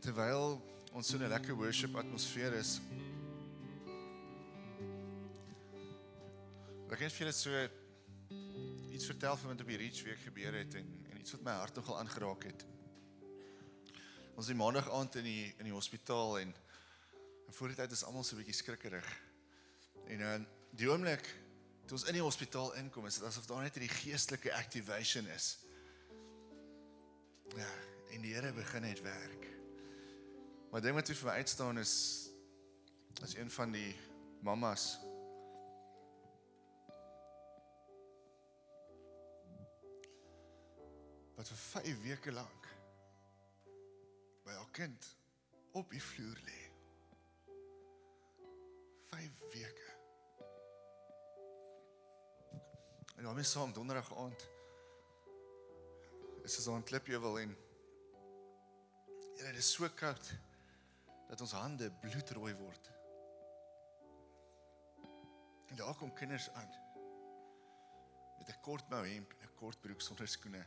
En terwyl ons so 'n lekker worship atmosfeer is, ek het vir julle so iets vertel van wat op die Reach week gebeur het en en iets wat my hart nogal aangeraak het. Ons is maandag aand in die in die hospitaal en en voor die tyd is almal so 'n bietjie skrikkerig. En dan die oomblik toe ons in die hospitaal inkom, is dit asof daar net 'n geestelike activation is. Ja, en die Here begin net werk. Maar ding wat vir my uitstaan is as een van die mammas wat vir 5 weke lank by haar kind op die vloer lê. 5 weke. En dan is saam donderdag aand is ons aan Klipjewel en Here, dit is so koud dat ons hande bloedrooi word. En daar kom kinders aan met 'n kort mou hemp en 'n kort broek sonder skoene.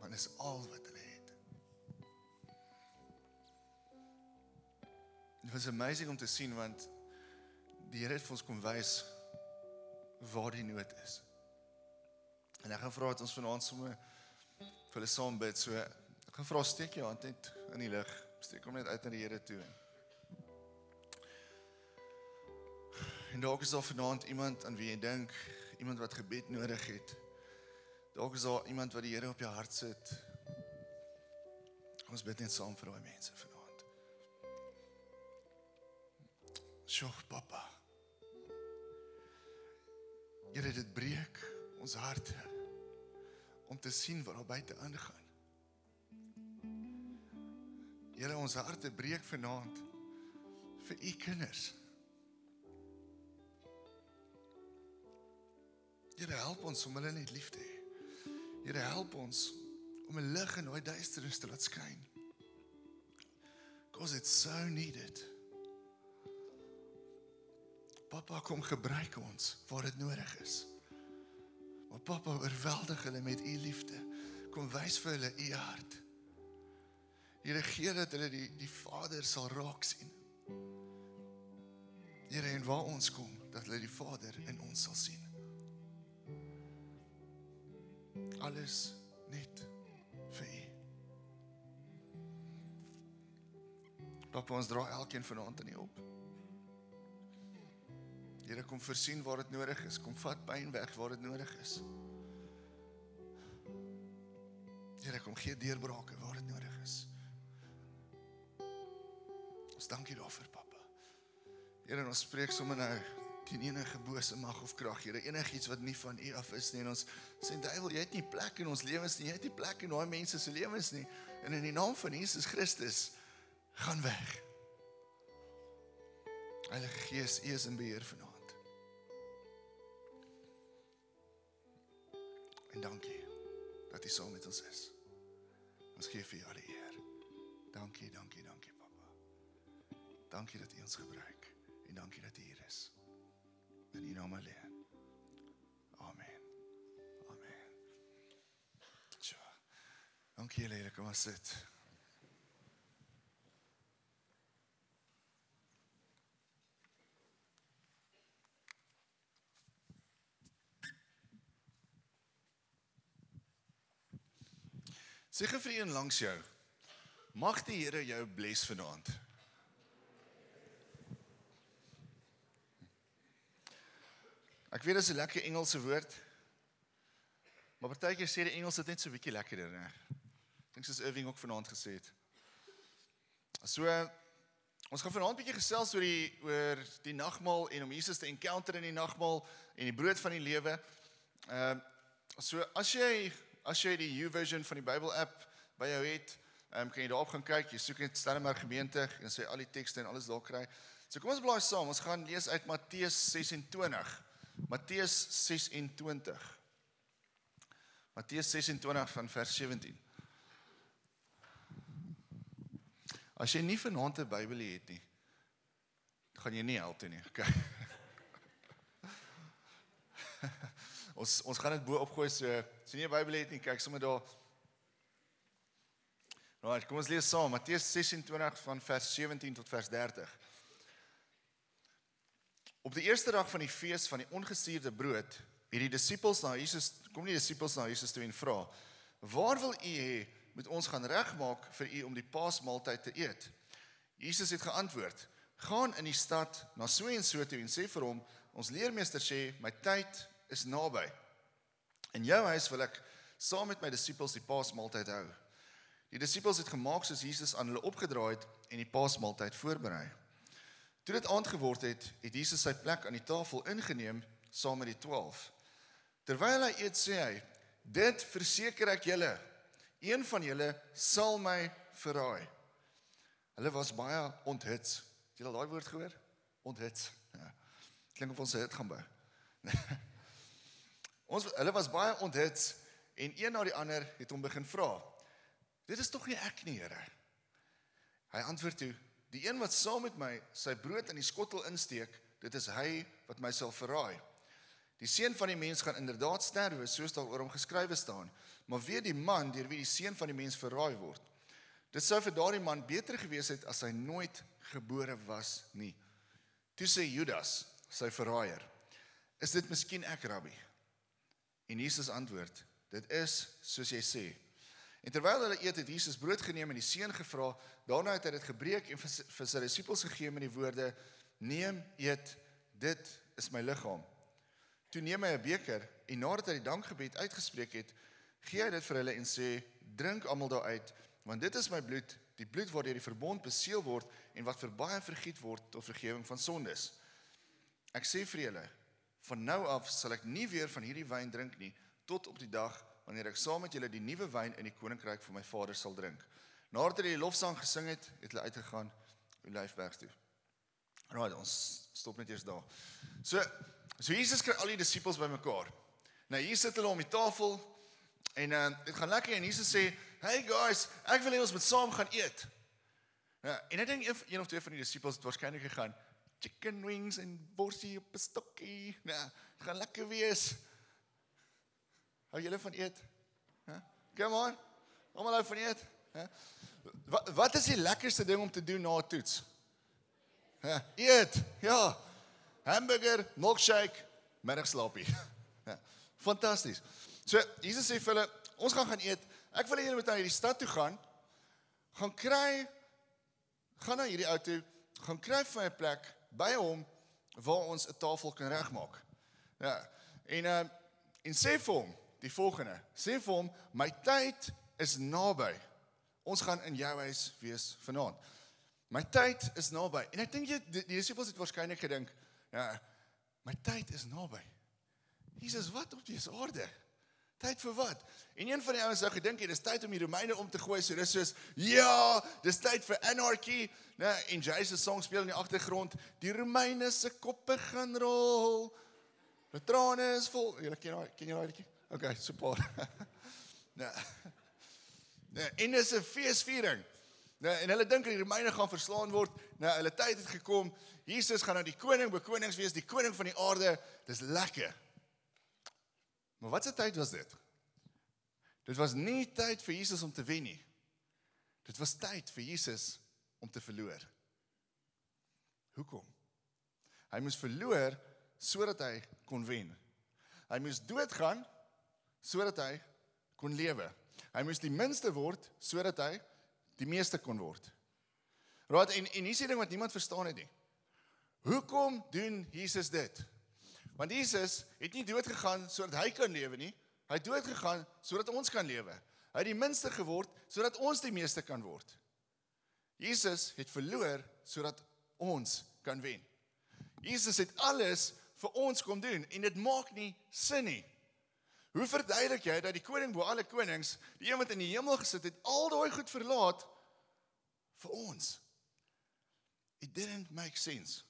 Maar dis al wat hulle het. Dit was amazing om te sien want die Here het vir ons kom wys waar die nood is. En ek gaan vra dat ons vanaand sommer vir hulle saam bid. So ek gaan vra steek jou hand net in die lug. Steek hom net uit na die Here toe. En dalk is daar vanaand iemand aan wie jy dink, iemand wat gebed nodig het. Dalk is daar iemand wat die Here op jou hart sit. Ons bid net saam vir daai mense vanaand. Sjoe, papa. Here, dit breek ons harte om te sien wat daar buite aangaan. Here, ons harte breek vanaand vir u kinders. Here, help ons om hulle net lief te hê. Here, help ons om 'n lig in daai duisternis te laat skyn. Because it's so needed. Papa kom gebruik ons waar dit nodig is. Maar Papa oorweldig hulle met u liefde. Kom wys vir hulle u hart. Here gee dat hulle die die Vader sal raak sien. Here en waar ons kom, dat hulle die Vader in ons sal sien. Alles net vir u. Papa ons dra elkeen vanaand in u op. Here kom voorsien waar dit nodig is, kom vat pyn weg waar dit nodig is. Here kom gee deurbrake waar dit nodig is. Ons dankie daarvoor, Papa. Here, ons spreek sommer nou teen enige bose mag of krag, Here, enigiets wat nie van U af is nie en ons sê duiwel, jy het nie plek in ons lewens nie. Jy het nie plek in daai mense se lewens nie. En in die naam van Jesus Christus gaan weg. Heilige Gees, U is in beheer vanaand. En dankie dat U saam met ons is. Ons gee vir U alle eer. Dankie, dankie, dankie. Dankie dat U ons gebruik en dankie dat U hier is. In U naam alleen. Amen. Amen. Tja. Dankie julle, kom maar sit. Sê vir een langs jou. Mag die Here jou bless vanaand. Ek weet dit is 'n lekker Engelse woord. Maar partykeer sê die Engels dit net so bietjie lekkerder, né? Dink soos Irving ook vanaand gesê het. So ons gaan vanaand bietjie gesels oor die oor die nagmaal en om Jesus te encounter in die nagmaal en die brood van die lewe. Ehm uh, so as jy as jy die YouVersion van die Bybel app by jou het, um, kan jy daarop gaan kyk. Jy soek net Stellenberg gemeente en sê al die tekste en alles daar kry. So kom ons blaai saam. Ons gaan lees uit Matteus 26. Matteus 26. Matteus 26 van vers 17. As jy nie vanaand 'n Bybel het nie, gaan jy nie help nie. Okay. ons ons gaan dit bo opgooi so as jy nie 'n Bybel het nie, kyk sommer daar. Right, kom ons lees saam Matteus 26 van vers 17 tot vers 30. Op die eerste dag van die fees van die ongesuurde brood, het die disippels na Jesus kom die disippels na Jesus toe en vra: "Waar wil u hê moet ons gaan regmaak vir u om die Paasmaaltyd te eet?" Jesus het geantwoord: "Gaan in die stad na so en so toe en sê vir hom: Ons leermeester sê, my tyd is naby. In jou huis wil ek saam met my disippels die Paasmaaltyd hou." Die disippels het gemaak soos Jesus aan hulle opgedraai het en die Paasmaaltyd voorberei. Toe dit aand geword het, het Jesus sy plek aan die tafel ingeneem saam met die 12. Terwyl hy eet, sê hy: "Dit verseker ek julle, een van julle sal my verraai." Hulle was baie onthits. Het al daai woord gehoor? Onthits. Ja. Klink of ons dit gaan bou. ons hulle was baie onthits en een na die ander het hom begin vra: "Dit is tog nie ek nie, Here?" Hy antwoord toe: "Die een wat saam met my sy brood in die skottel insteek, dit is hy wat my sal verraai." Die seun van die mens gaan inderdaad sterwe soos daar oor hom geskrywe staan, maar weet die man deur wie die seun van die mens verraai word. Dit sou vir daardie man beter gewees het as hy nooit gebore was nie. Toe sê Judas, sy verraaier: "Is dit miskien ek, Rabbi?" En Jesus antwoord: "Dit is soos jy sê." En terwyl hulle eet, het Jesus brood geneem en die seun gevra. Daarna het hy dit gebreek en vir sy disippels gegee met die woorde: "Neem, eet, dit is my liggaam." Toe neem hy 'n beker en nadat hy die dankgebed uitgespreek het, gee hy dit vir hulle en sê: "Drink almal daaruit, want dit is my bloed, die bloed waardeur die verbond beseël word en wat vir baie vergiet word tot vergifnis van sondes. Ek sê vir julle, van nou af sal ek nie weer van hierdie wyn drink nie tot op die dag wanneer ek saam met julle die nuwe wyn in die koninkryk van my Vader sal drink." Nadat hy die lofsang gesing het, het hulle uitgegaan Olyfberg toe. Right, ons stop net eers daar. So So Jesus kry al die disippels bymekaar. Nou hier sit hulle om die tafel en uh, dit gaan lekker en Jesus sê, "Hey guys, ek wil hê ons moet saam gaan eet." Ja, en ek dink een, een of twee van die disippels het waarskynlik gegaan chicken wings en borsie op 'n stokkie. Nou, gaan lekker wees. Hou julle van eet? Ja. Come on. Almal hou van eet. Ja. Wat wat is die lekkerste ding om te doen na 'n toets? Ja, eet. Ja hamburger, milkshake, middagslaapie. fantasties. So Jesus sê vir hulle, ons gaan gaan eet. Ek wil hê julle moet na hierdie stad toe gaan. Gaan kry gaan na hierdie ou toe, gaan kry vir 'n plek by hom waar ons 'n tafel kan regmaak. Ja. En uh en sê vir hom die volgende. Sê vir hom, my tyd is naby. Ons gaan in jou huis wees vanaand. My tyd is naby. En ek dink jy die, die disippels het waarskynlik gedink, Ja, my tyd is naby. Jesus, wat op dese aarde? Tyd vir wat? En een van die ouens sou gedink het dis tyd om die Romeine om te gooi. So dis soos ja, dis tyd vir anarchy. Nee, en Jesus song speel in die agtergrond. Die Romeine se koppe gaan rol. Die trane is vol. Jy ken jy ken jy daai liedjie? Okay, super. nee. Nee, en dis 'n feesviering. Nee, en hulle dink die Romeine gaan verslaan word. Nou, hulle tyd het gekom. Jesus gaan nou die koning bekonings wees, die koning van die aarde. Dis lekker. Maar wat 'n tyd was dit? Dit was nie tyd vir Jesus om te wen nie. Dit was tyd vir Jesus om te verloor. Hoekom? Hy moes verloor sodat hy kon wen. Hy moes doodgaan sodat hy kon lewe. Hy moes die minste word sodat hy die meeste kon word. Raad en en hier is die ding wat niemand verstaan het nie. Hoekom doen Jesus dit? Want Jesus het nie dood gegaan sodat hy kan lewe nie. Hy het dood gegaan sodat ons kan lewe. Hy het die minste geword sodat ons die meeste kan word. Jesus het verloor sodat ons kan wen. Jesus het alles vir ons kom doen en dit maak nie sin nie. Hoe verduidelik jy dat die koning bo alle konings, die een wat in die hemel gesit het, al daai goed verlaat vir ons? It didn't make sense.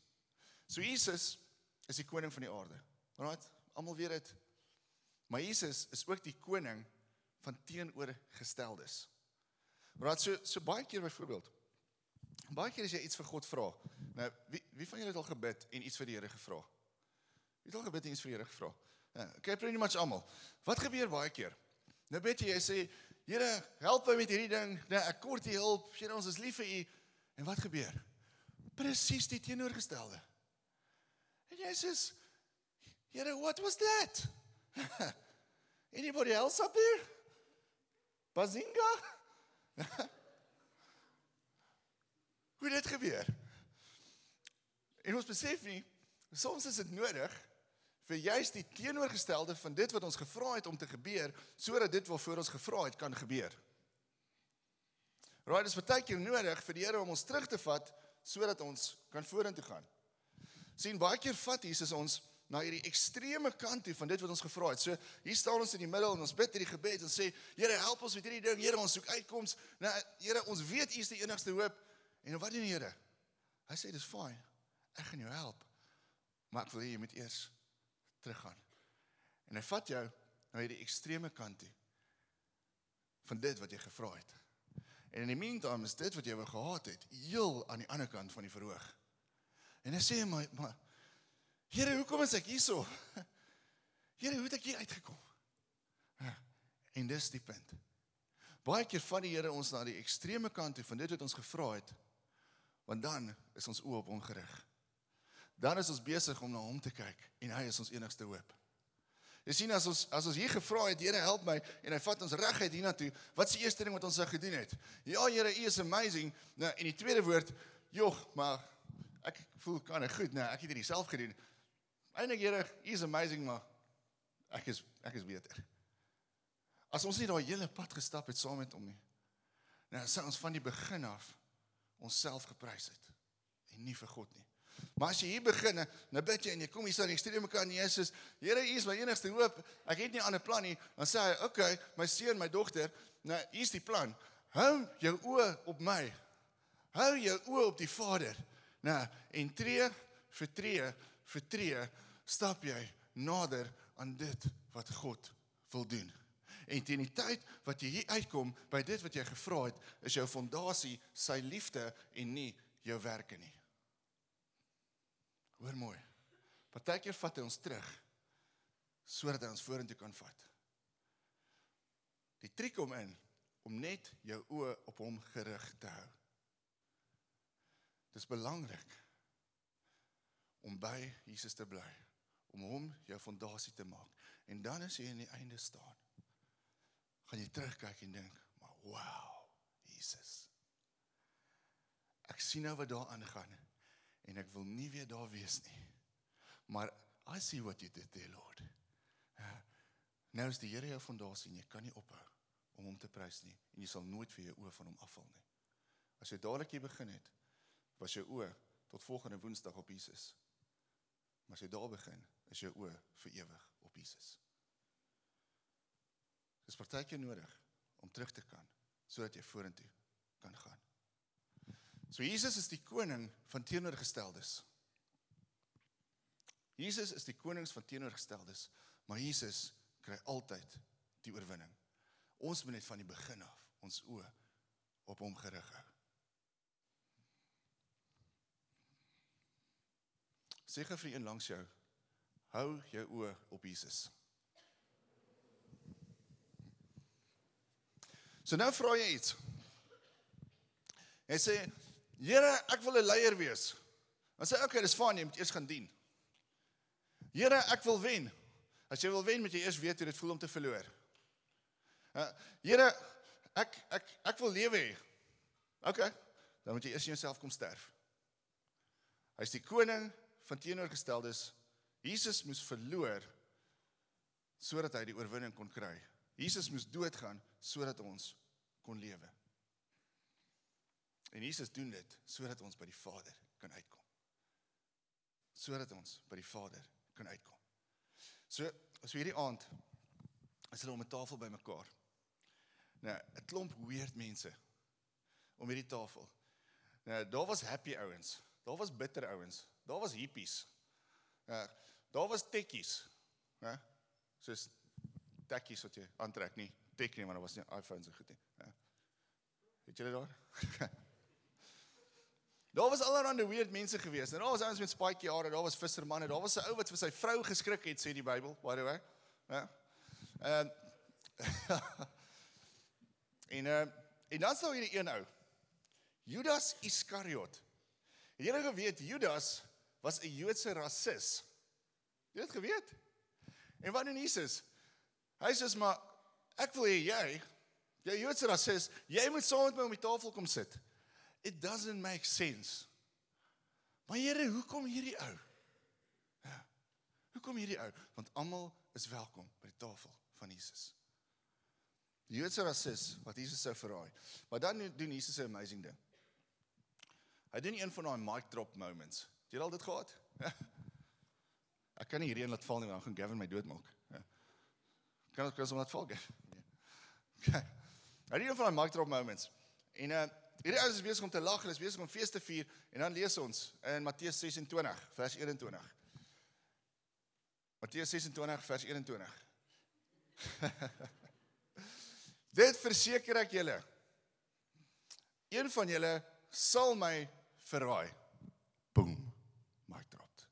So Jesus is die koning van die aarde. Right? Almal weet dit. Maar Jesus is ook die koning van teenoorgesteldes. Right? So so baie keer byvoorbeeld. Baie keer as jy iets vir God vra. Nou wie wie van julle het al gebid en iets vir die Here gevra? Wie het al gebid en iets vir die Here gevra? Ja, okay, pretty much almal. Wat gebeur baie keer? Nou weet jy, jy sê, Here, help my met hierdie ding. Nee, ek kort U hulp. Here, ons is lief vir U. En wat gebeur? Presies die teenoorgestelde. En jy sê, Here, what was that? Anybody else up there? Bazinga? Hoe dit gebeur? En ons besef nie soms is dit nodig vir juist die teenoorgestelde van dit wat ons gevra het om te gebeur sodat dit wat voor ons gevra het kan gebeur. Right, dit is baie keer nodig vir die Here om ons terug te vat sodat ons kan vorentoe gaan. sien baie keer vat Jesus ons na hierdie ekstreme kant toe van dit wat ons gevra het. So hier staan ons in die middel en ons bid hierdie gebed en sê Here help ons met hierdie ding. Here ons soek uitkoms. Nou Here ons weet U is die enigste hoop. En wat doen die Here? Hy sê dis fyn. Ek gaan jou help. Maar ek wil hê jy moet eers teruggaan. En hy vat jou na hierdie ekstreme kant toe van dit wat jy gevra het. En in die meantime is dit wat jy wou gehad het, heel aan die ander kant van die verhoog. En hy sê my maar Here, hoekom is ek hierso? Here, hoe het ek hier uitgekom? En dis die punt. Baie keer vat die Here ons na die ekstreme kant toe van dit wat ons gevra het, want dan is ons oë op hom gerig. Dan is ons besig om na hom te kyk en hy is ons enigste hoop. Jy sien as ons as ons hier gevra het, Here help my en hy vat ons reguit hiernatoe, wat is die eerste ding wat ons sou gedoen het? Ja, Here, U is amazing. Nou, en die tweede woord, jog, maar ek voel kan ek goed, nee, ek het dit self gedoen. Eindelik Here, U is amazing, maar ek is ek is beter. As ons nie daai hele pad gestap het saam met hom nie. Nou sê ons van die begin af onsself geprys het en nie vir God nie. Maar as jy hier begin, nou bid jy en jy kom hier staan ekstreem mekaar en Jesus, Here, U is my enigste hoop. Ek het nie 'n ander plan nie. Dan sê hy, "Oké, okay, my seun, my dogter, nou hier is die plan. Hou jou oë op my. Hou jou oë op die Vader." Nou, en tree vir tree vir tree stap jy nader aan dit wat God wil doen. En teen die tyd wat jy hier uitkom by dit wat jy gevra het, is jou fondasie sy liefde en nie jou werke nie. Hoor mooi. Partykeer vat hy ons terug sodat hy ons vorentoe kan vat. Die triek kom in om net jou oë op hom gerig te hou. Dis belangrik om by Jesus te bly, om hom jou fondasie te maak. En dan as jy aan die einde staan, gaan jy terugkyk en dink, "Maar wow, Jesus. Ek sien nou wat daar aangaan en ek wil nie weer daar wees nie. Maar I see what you did there, Lord." Nou is die Here jou fondasie en jy kan nie ophou om hom te prys nie en jy sal nooit vir jou oë van hom afval nie. As jy dadelik hier begin het, was jou oë tot volgende Woensdag op Jesus. Maar as jy daar begin, is jou oë vir ewig op Jesus. Dis partykeer nodig om terug te kan sodat jy vorentoe kan gaan. So Jesus is die koning van teenoorgesteldes. Jesus is die konings van teenoorgesteldes, maar Jesus kry altyd die oorwinning. Ons moet net van die begin af ons oë op hom gerig hou. Sê gou vir een langs jou. Hou jou oë op Jesus. So nou vra jy iets. Hy sê, "Here, ek wil 'n leier wees." Dan sê "Oké, okay, dis fyn, jy moet eers gaan dien." "Here, ek wil wen." As jy wil wen, moet jy eers weet hoe dit voel om te verloor. Uh, "Here, ek ek ek wil lewe hê." "Oké, okay, dan moet jy eers jouself kom sterf." Hy's die koning van teenoorgesteldes Jesus moes verloor sodat hy die oorwinning kon kry. Jesus moes doodgaan sodat ons kon lewe. En Jesus doen dit sodat ons by die Vader kan uitkom. Sodat ons by die Vader kan uitkom. So, as hierdie aand is hulle om 'n tafel bymekaar. Nou, 'n klomp weird mense om hierdie tafel. Nou, daar was happy ouens, daar was bitter ouens, Daar was hippies. Ja, daar was tekkies. Ja. Soos tekkies wat jy aantrek nie. Tek nie, maar daar was nie iPhones en goed nie. Ja. Het julle daar? daar was allerlei weird mense gewees. En daar was ouens met spike hare, daar was vissermanne, daar was 'n ou wat vir sy vrou geskrik het, sê die Bybel, by the way. Ja. Ehm En uh en dan staan hierdie een ou. Judas Iskariot. Het julle geweet Judas was 'n Joodse rasis? Jy het geweet? En wat doen Jesus? Hy sê maar ek wil hê jy, jy Joodse rasis, jy moet saam met my om die tafel kom sit. It doesn't make sense. Maar Here, hoekom hierdie ou? Ja. Hoekom hierdie ou? Want almal is welkom by die tafel van Jesus. Die Joodse rasis wat Jesus sou verraai. Maar dan doen Jesus 'n amazing ding. Hy doen een van daai mic drop moments. Het jy al dit gehad? Ek kan nie hierdie een laat val nie, want dan gaan Gavin my doodmaak. Ja. Kan ek kos om laat val? Nee. Okay. Hy doen een van daai mic drop moments. En uh hierdie ouens is besig om te lag, hulle is besig om fees te vier en dan lees ons in Matteus 26 vers 21. Matteus 26 vers 21. Dit verseker ek julle. Een van julle sal my verraai. Boom. My drop.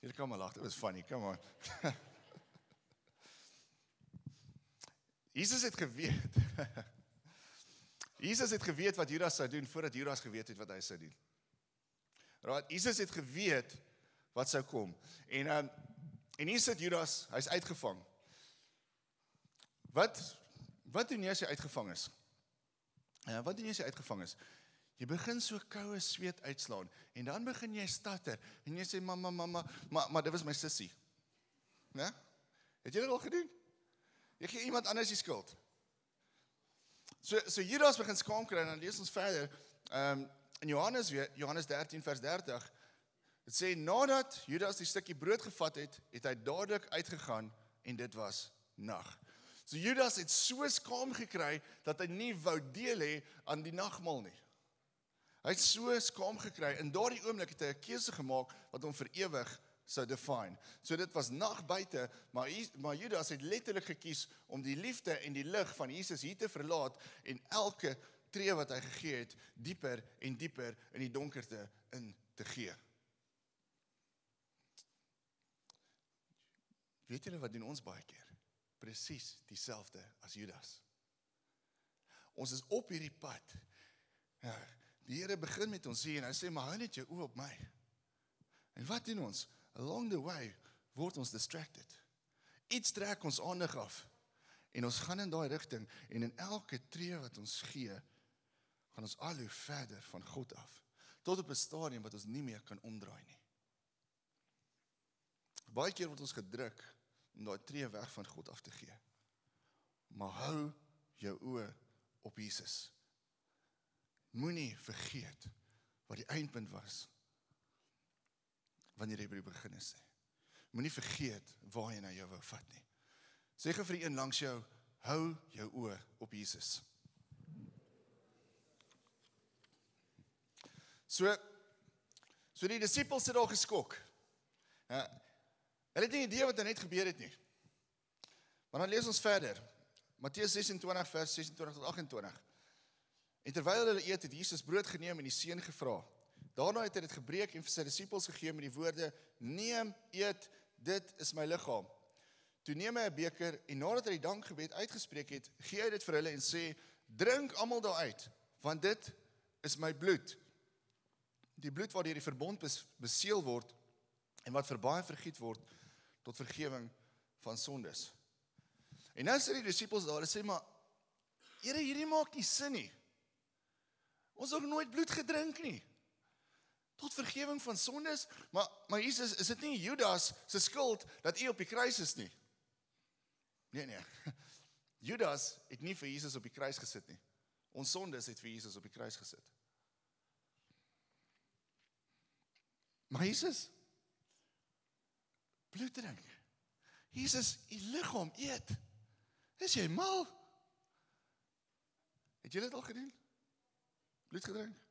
Hier kom maar lag, dit was funny. Come on. Jesus het geweet. Jesus het geweet wat Judas sou doen voordat Judas geweet het wat hy sou doen. Right, Jesus het geweet wat sou kom. En um, en hier sit Judas, hy's uitgevang. Wat wat doen jy as jy uitgevang is? Ja, wat doen jy as jy uitgevang is? Jy begin so koue sweet uitslaan en dan begin jy statter en jy sê mamma mamma maar maar dit was my sussie. Né? Het jy dit al gedoen? Jy gee iemand anders die skuld. So so Judas begin skaam kry en dan lees ons verder. Ehm um, in Johannes weer Johannes 13 vers 30 dit sê nadat Judas die stukkie brood gevat het, het hy dadelik uitgegaan en dit was nag. So Judas het so skaam gekry dat hy nie wou deel hê aan die nagmaal nie. Hy het so skaam gekry en daardie oomblik het hy 'n keuse gemaak wat hom vir ewig sou define. So dit was nag buite, maar maar Judas het letterlik gekies om die liefde en die lig van Jesus hier te verlaat en elke tree wat hy gegee het, dieper en dieper in die donkerte in te gee. Weet julle wat doen ons baie keer? Presies dieselfde as Judas. Ons is op hierdie pad. Ja, die Here begin met ons hier en hy sê maar hou net jou oë op my. En wat doen ons? Along the way word ons distracted. Iets trek ons aandag af. En ons gaan in daai rigting en in elke tree wat ons gee, gaan ons al hoe verder van God af tot op 'n stadium wat ons nie meer kan omdraai nie. Baie keer word ons gedruk om daai tree weg van God af te gee. Maar hou jou oë op Jesus. Moenie vergeet wat die eindpunt was wanneer jy by die begin is. Moenie vergeet waar jy na jou wou vat nie. Sê gou vir die een langs jou, hou jou oë op Jesus. So so die disippels het al geskok. Ja. Hulle het nie idee wat er net gebeur het nie. Maar dan lees ons verder. Matteus 26 vers 26 tot 28. En terwyl hulle eet, het Jesus brood geneem en die seën gevra. Daarna het hy dit gebreek en vir sy disippels gegee met die woorde: "Neem, eet, dit is my liggaam." Toe neem hy 'n beker en nadat hy die dankgebed uitgespreek het, gee hy dit vir hulle en sê: "Drink almal daaruit, want dit is my bloed." die bloed wat deur die verbond beseël word en wat vir baie vergiet word tot vergifnis van sondes. En nou sê die disippels daar, hulle sê maar Here, hierdie maak nie sin nie. Ons het nooit bloed gedrink nie. Tot vergifnis van sondes, maar maar Jesus, is dit nie Judas se skuld dat u op die kruis is nie? Nee nee. Judas het nie vir Jesus op die kruis gesit nie. Ons sondes het vir Jesus op die kruis gesit. Maar Jesus bloed drink. Jesus, u liggaam eet. Is jy mal? Het jy dit al gedoen? Bloed gedrink?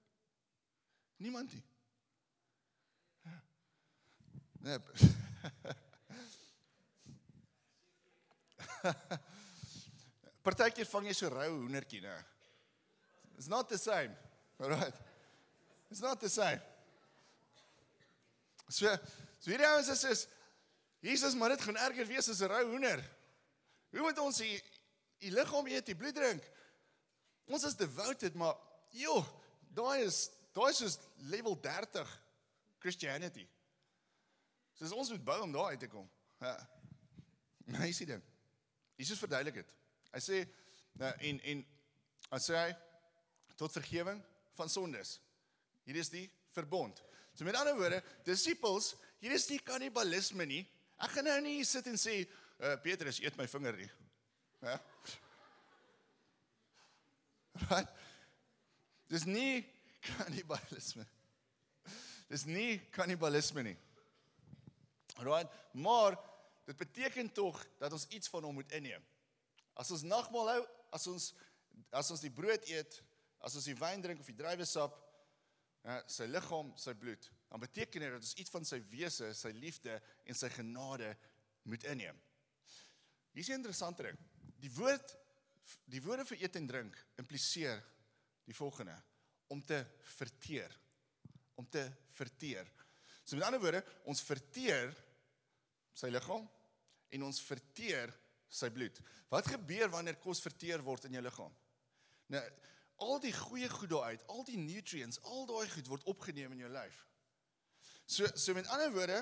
Niemand nie. Nee. Partykeer vang jy so rou hoendertjie, né? It's not the same. All right. It's not the same. So, so hierdie ouens is is Jesus, maar dit gaan erger wees as 'n rou hoender. Hoe moet ons die die liggaam eet, die bloed drink? Ons is devoted, maar joh, daai is daai is level 30 Christianity. Soos ons moet bou om daar uit te kom. Ja. Nee, sien dit. Jesus verduidelik dit. Hy sê nou en en as hy tot vergifnis van sondes. Hier is die verbond. So met ander woorde, disippels, hier is nie kannibalisme nie. Ek gaan nou nie sit en sê uh, Petrus eet my vinger nie. Ja. Wat? Dis nie kannibalisme. Dis nie kannibalisme nie. Right? Maar dit beteken tog dat ons iets van hom moet inneem. As ons nagmaal hou, as ons as ons die brood eet, as ons die wyn drink of die druiwesap, ja, sy liggaam, sy bloed, dan beteken dit dat ons iets van sy wese, sy liefde en sy genade moet inneem. Hier is 'n interessante ding. Die woord die woorde vir eet en drink impliseer die volgende: om te verteer. Om te verteer. So met ander woorde, ons verteer sy liggaam en ons verteer sy bloed. Wat gebeur wanneer kos verteer word in jou liggaam? Nou, al die goeie goed daaruit, al die nutrients, al daai goed word opgeneem in jou lyf. So so met ander woorde,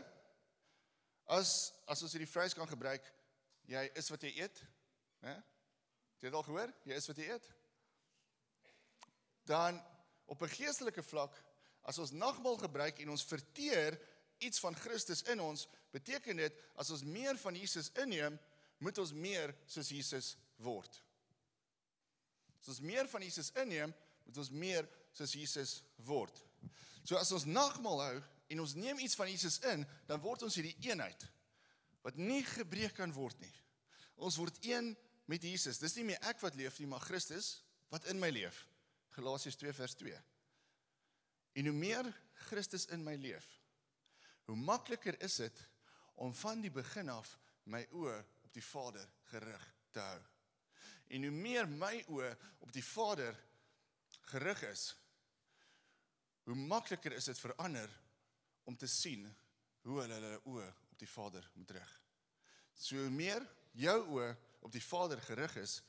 as as ons hierdie phrase kan gebruik, jy is wat jy eet, hè? Jy het al gehoor, jy is wat jy eet. Dan op 'n geestelike vlak, as ons nagmaal gebruik en ons verteer iets van Christus in ons, beteken dit as ons meer van Jesus inneem, moet ons meer soos Jesus word. As ons meer van Jesus inneem, moet ons meer soos Jesus word. So as ons nagmaal hou en ons neem iets van Jesus in, dan word ons hierdie eenheid wat nie gebreek kan word nie. Ons word een met Jesus. Dis nie meer ek wat leef nie, maar Christus wat in my leef. Galasiërs 2 vers 2. En hoe meer Christus in my leef, hoe makliker is dit om van die begin af my oë op die Vader gerig te hou. En hoe meer my oë op die Vader gerig is, hoe makliker is dit vir ander om te sien hoe hulle hulle oë op die Vader moet rig. So hoe meer jou oë op die Vader gerig is,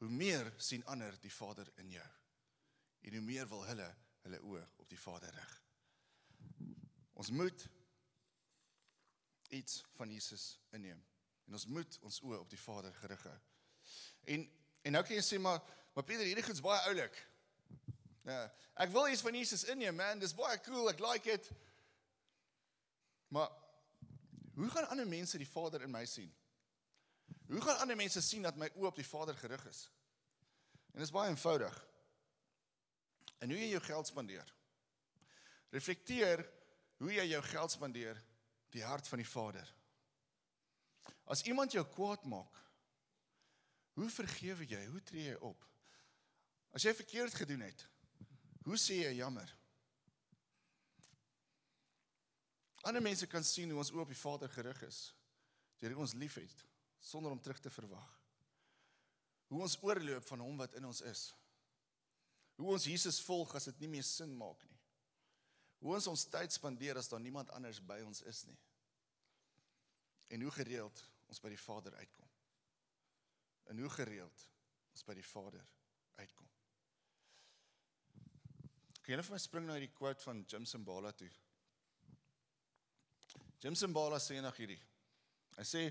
hoe meer sien ander die Vader in jou. En hoe meer wil hulle hulle oë op die Vader rig. Ons moet iets van Jesus inneem. En ons moet ons oë op die Vader gerig hou. En en nou kan jy sê maar maar Pieter, hierdie goed's baie oulik. Ja, ek wil iets van Jesus inneem, man. Dis baie cool. Ek like it. Maar hoe gaan ander mense die Vader in my sien? Hoe gaan ander mense sien dat my oë op die Vader gerig is? En dit is baie eenvoudig. En hoe jy jou geld spandeer. Reflekteer hoe jy jou geld spandeer die hart van die Vader. As iemand jou kwaad maak, hoe vergewe jy? Hoe tree jy op? As jy verkeerd gedoen het, hoe sê jy jammer? Ander mense kan sien hoe ons oop die Vader gerig is. Deur ons liefhet sonder om terug te verwag. Hoe ons oorloop van hom wat in ons is. Hoe ons Jesus volg as dit nie meer sin maak nie. Hoe ons ons tyd spandeer as daar niemand anders by ons is nie. En hoe gereeld ons by die Vader uitkom. En hoe gereeld ons by die Vader uitkom. Kan jy vir my spring na hierdie quote van Jim Simbala toe? Jim Simbala sê nog hierdie. Hy sê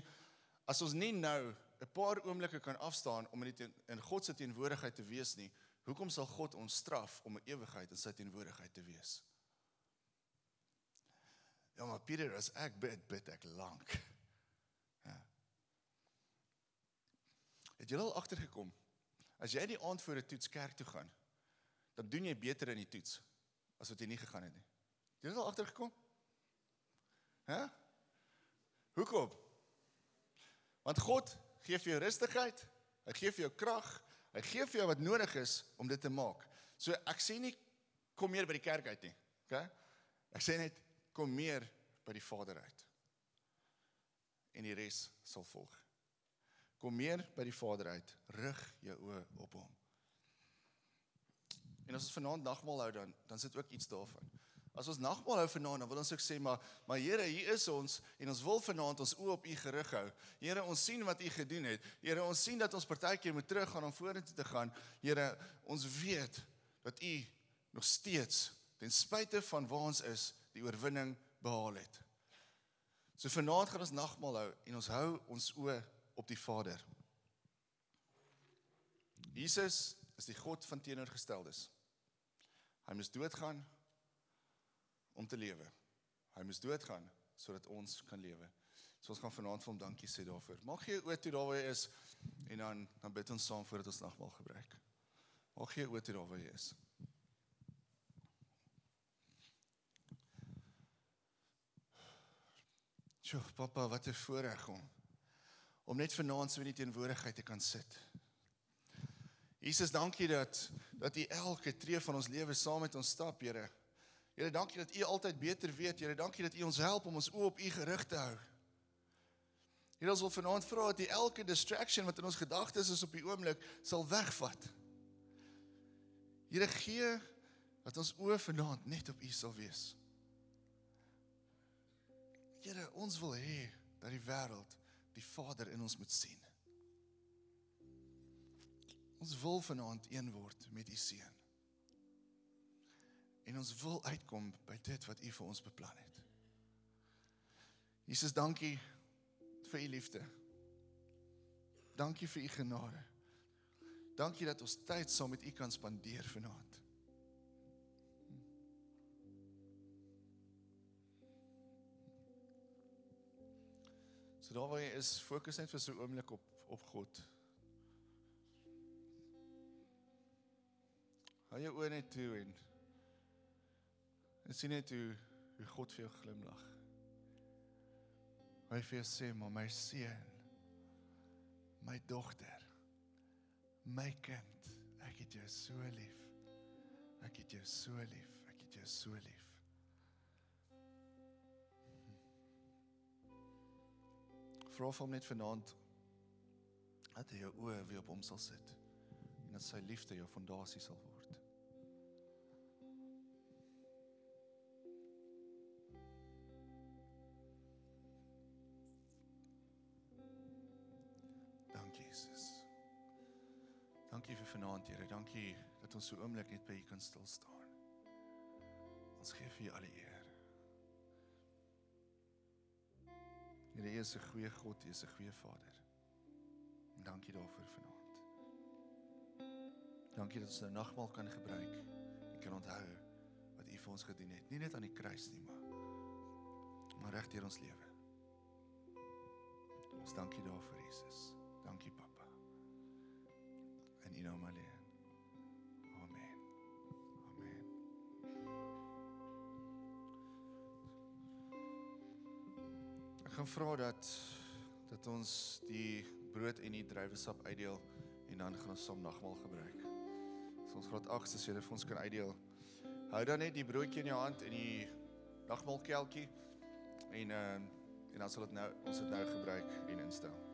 as ons nie nou 'n paar oomblikke kan afstaan om in, die, in God se teenwoordigheid te wees nie, hoekom sal God ons straf om 'n ewigheid in sy teenwoordigheid te wees? Ja, maar Pieter, as ek bid, bid ek lank. Ja. Het jy al agtergekom? As jy die aand voor 'n toets kerk toe gaan, dan doen jy beter in die toets as wat jy nie gegaan het nie. Het jy al agtergekom? Hæ? Hoekom? Want God gee vir jou rustigheid, hy gee vir jou krag, hy gee vir jou wat nodig is om dit te maak. So ek sê nie kom meer by die kerk uit nie, okay? Ek sê net kom meer by die Vader uit. En die res sal volg. Kom meer by die Vader uit, rig jou oë op hom. En as ons vanaand nagmaal hou dan dan sit ook iets daarvan. As ons nagmaal hou vanaand, dan wil ons ook sê maar maar Here, hier is ons en ons wil vanaand ons oë op U gerig hou. Here, ons sien wat U gedoen het. Here, ons sien dat ons partykeer moet teruggaan om vorentoe te gaan. Here, ons weet dat U nog steeds ten spyte van waar ons is, die oorwinning behaal het. So vanaand gaan ons nagmaal hou en ons hou ons oë op die Vader. Jesus is die God van teenoorgesteldes. Hy moes doodgaan om te lewe. Hy moes doodgaan sodat ons kan lewe. So ons gaan vanaand vir hom dankie sê daarvoor. Mag jy oor toe daar waar jy is en dan dan bid ons saam voordat ons nagmaal gebruik. Mag jy oor toe daar waar jy is. Sjoe, pappa, wat 'n voorreg om om net vanaand so in die teenwoordigheid te kan sit. Jesus, dankie dat dat U elke tree van ons lewe saam met ons stap, Here. Here, dankie dat U altyd beter weet. Here, dankie dat U ons help om ons oë op U gerig te hou. Here, ons wil vanaand vra dat U elke distraction wat in ons gedagtes is op die oomblik sal wegvat. Here, gee dat ons oë vanaand net op U sal wees. Here, ons wil hê dat die wêreld die Vader in ons moet sien. Ons wil vanaand een word met U seun. En ons wil uitkom by dit wat U vir ons beplan het. Jesus, dankie vir U liefde. Dankie vir U genade. Dankie dat ons tyd saam met U kan spandeer vanaand. So daar waar jy is, fokus net vir so 'n oomblik op op God. Hou jou oë net toe en En sien net hoe hoe God vir jou glimlag. Hy vir jou sê, "Maar my seun, my dogter, my kind, ek het jou so lief. Ek het jou so lief. Ek het jou so lief." Vra hom net vanaand dat hy jou oë weer op hom sal sit en dat sy liefde jou fondasie sal word. Dankie vir vanaand, Here. Dankie dat ons so oomblik net by U kan stil staan. Ons gee vir U al die eer. Here, U is 'n goeie God, U is 'n goeie Vader. En dankie daarvoor vanaand. Dankie dat ons nou nagmaal kan gebruik en kan onthou wat U vir ons gedoen het, nie net aan die kruis nie, maar maar reg deur ons lewe. Ons dankie daarvoor, Jesus. Dankie, Papa. in U naam alleen. Gaan vra dat dat ons die brood en die druiwesap uitdeel en dan gaan ons saam nagmaal gebruik. So ons graad 8 as julle vir ons kan uitdeel. Hou dan net die broodjie in jou hand en die nagmaalkelkie en uh, en dan sal dit nou ons dit nou gebruik en instel.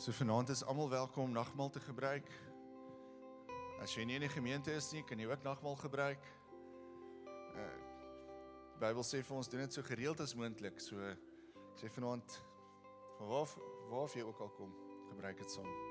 So vanaand is almal welkom om nagmaal te gebruik. As jy nie in die gemeente is nie, kan jy ook nagmaal gebruik. Uh die Bybel sê vir ons doen dit so gereeld as moontlik. So sê vanaand van waar waar jy ook al kom, gebruik dit saam. So.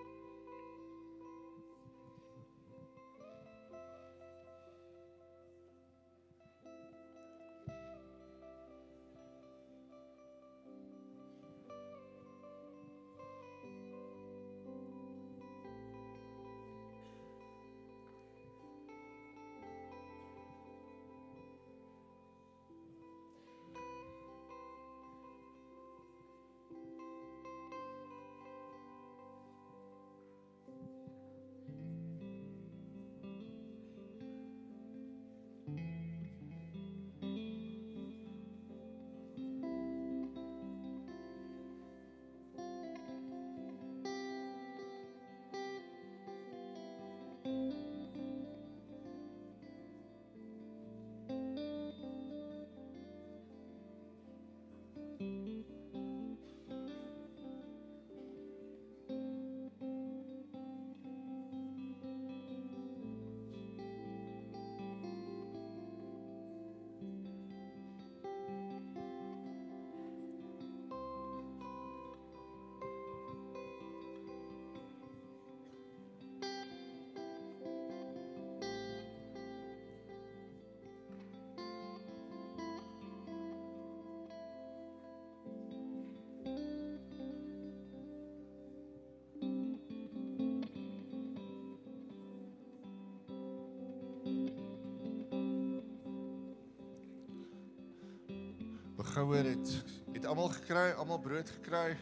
Gehoor het, het almal gekry, almal brood gekry.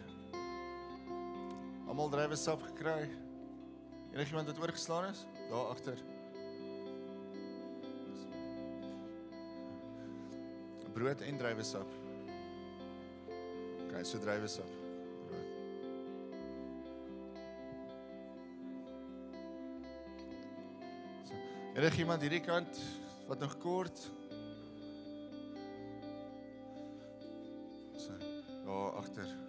Almal druiwesap gekry. Enigiemand wat oorgeslaan is? Daar agter. Brood en druiwesap. Okay, so druiwesap. Brood. So, Enigiemand hierdie kant wat nog kort? Daar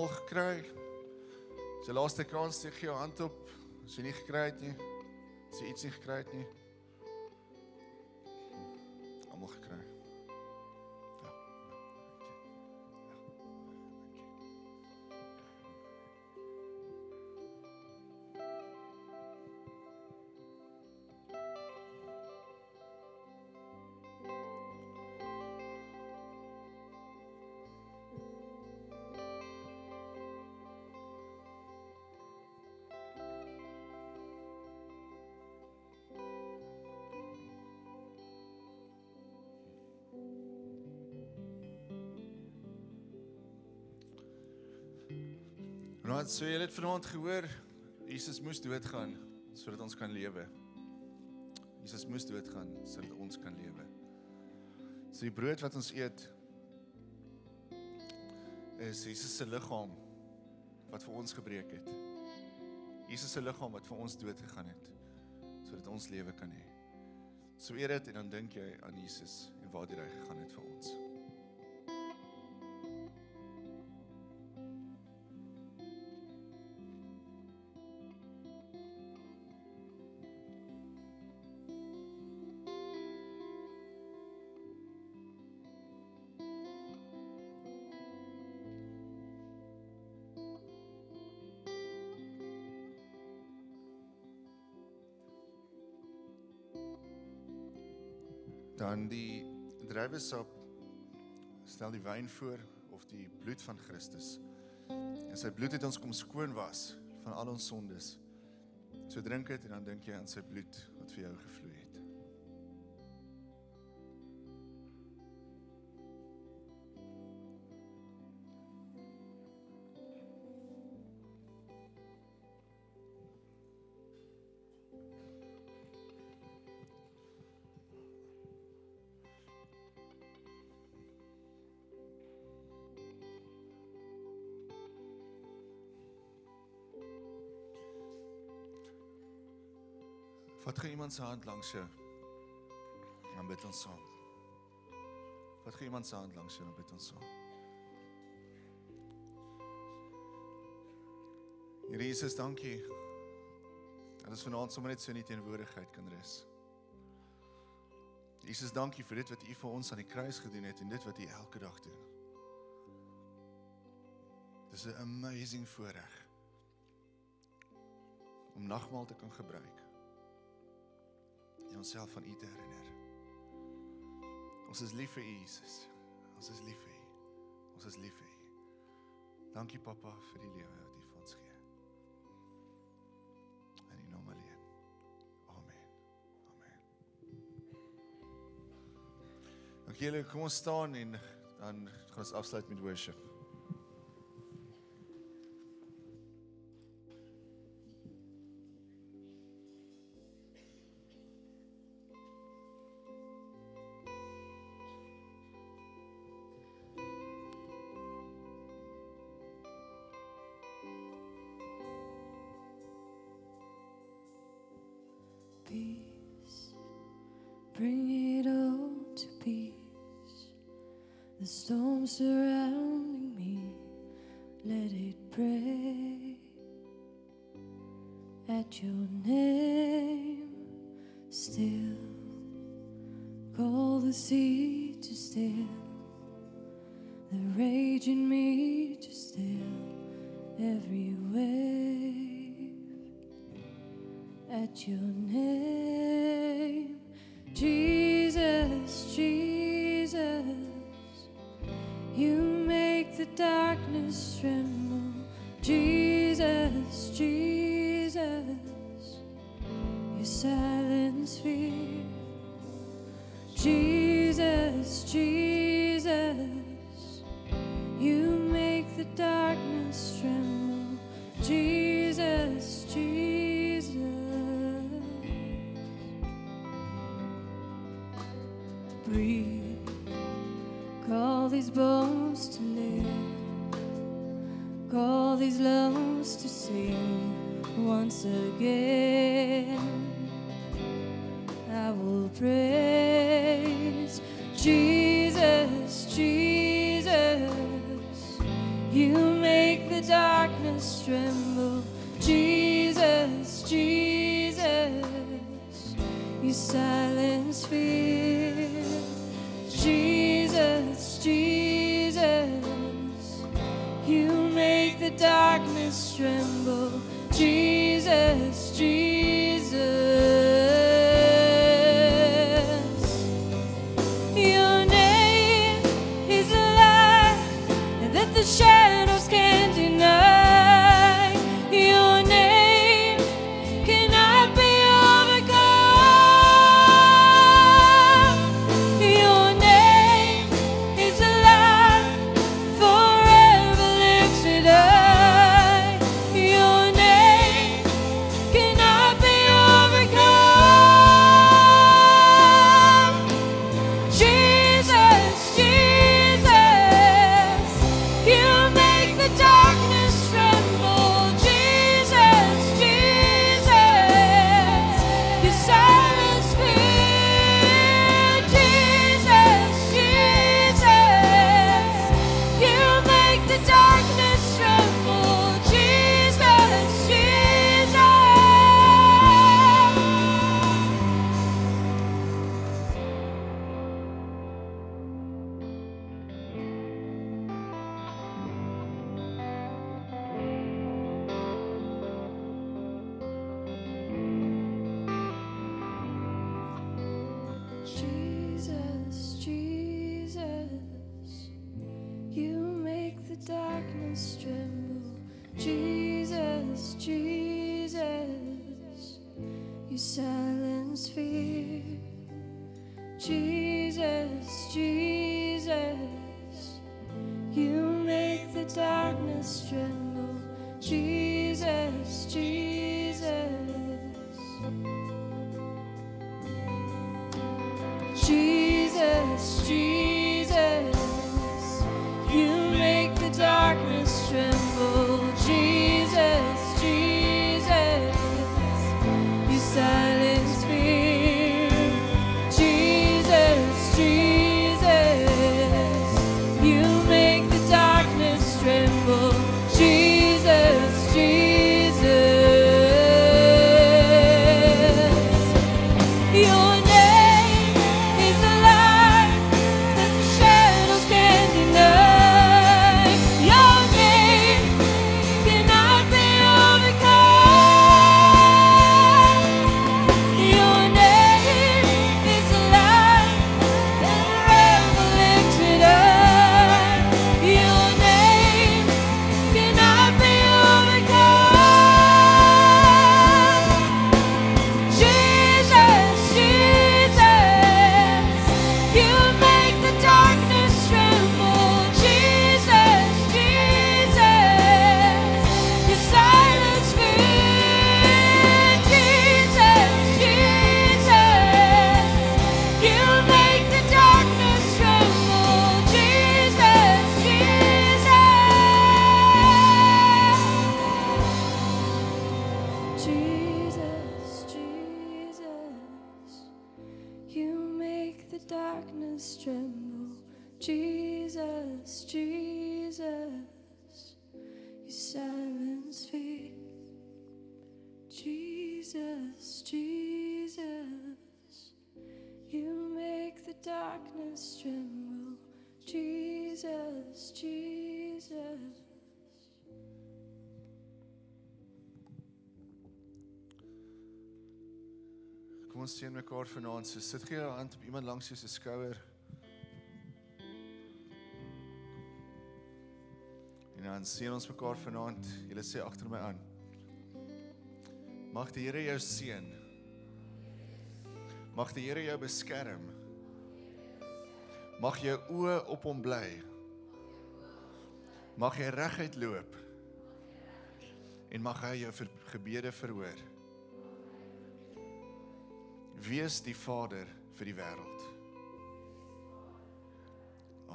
Almal gekry. Dis die laaste kans, steek jou hand op as jy nie gekry het nie. As jy iets nie gekry het nie. Nou, so jy het vanaand gehoor Jesus moes doodgaan sodat ons kan lewe. Jesus moes doodgaan sodat ons kan lewe. So die brood wat ons eet is Jesus se liggaam wat vir ons gebreek het. Jesus se liggaam wat vir ons dood gegaan het sodat ons lewe kan hê. So eer dit en dan dink jy aan Jesus en waar hy gegaan het vir ons. Druiwesap stel die wyn voor of die bloed van Christus. En sy bloed het ons kom skoon was van al ons sondes. So drink dit en dan dink jy aan sy bloed wat vir jou gevloei Vat gou iemand se hand langs jou. Dan bid ons saam. Vat gou iemand se hand langs jou en bid ons saam. Here Jesus, dankie. Dat ons vanaand sommer net so in die teenwoordigheid kan rus. Jesus, dankie vir dit wat U vir ons aan die kruis gedoen het en dit wat U elke dag doen. Dis 'n amazing voorreg om nagmaal te kan gebruik en onsself van U te herinner. Ons is lief vir U, Jesus. Ons is lief vir U. Ons is lief vir U. Dankie Pappa vir die lewe wat U vir ons gee. In U naam alleen. Amen. Amen. Dankie julle, kom ons staan en dan gaan ons afsluit met worship. bring it all to peace. The storm surrounding me, let it pray. At your name, still call the sea to stay. these bones to live, call these lungs to sing once again. I will pray. dark. 全部。tremble. Jesus, Jesus, you silence faith. Jesus, Jesus, you make the darkness tremble. Jesus, Jesus. Kom ons seën mekaar vanaand. So sit gee jou hand op iemand langs jou se skouer. Dan sien ons mekaar vanaand. Julle sê agter my aan. Mag die Here jou seën. Mag die Here jou beskerm. Mag jou oë op hom bly. Mag jy reguit loop. En mag hy jou gebede verhoor. Wees die Vader vir die wêreld.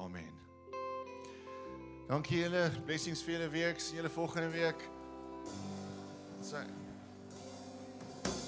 Amen. Dankie julle. Blessings vir julle week. Sien julle volgende week. Sy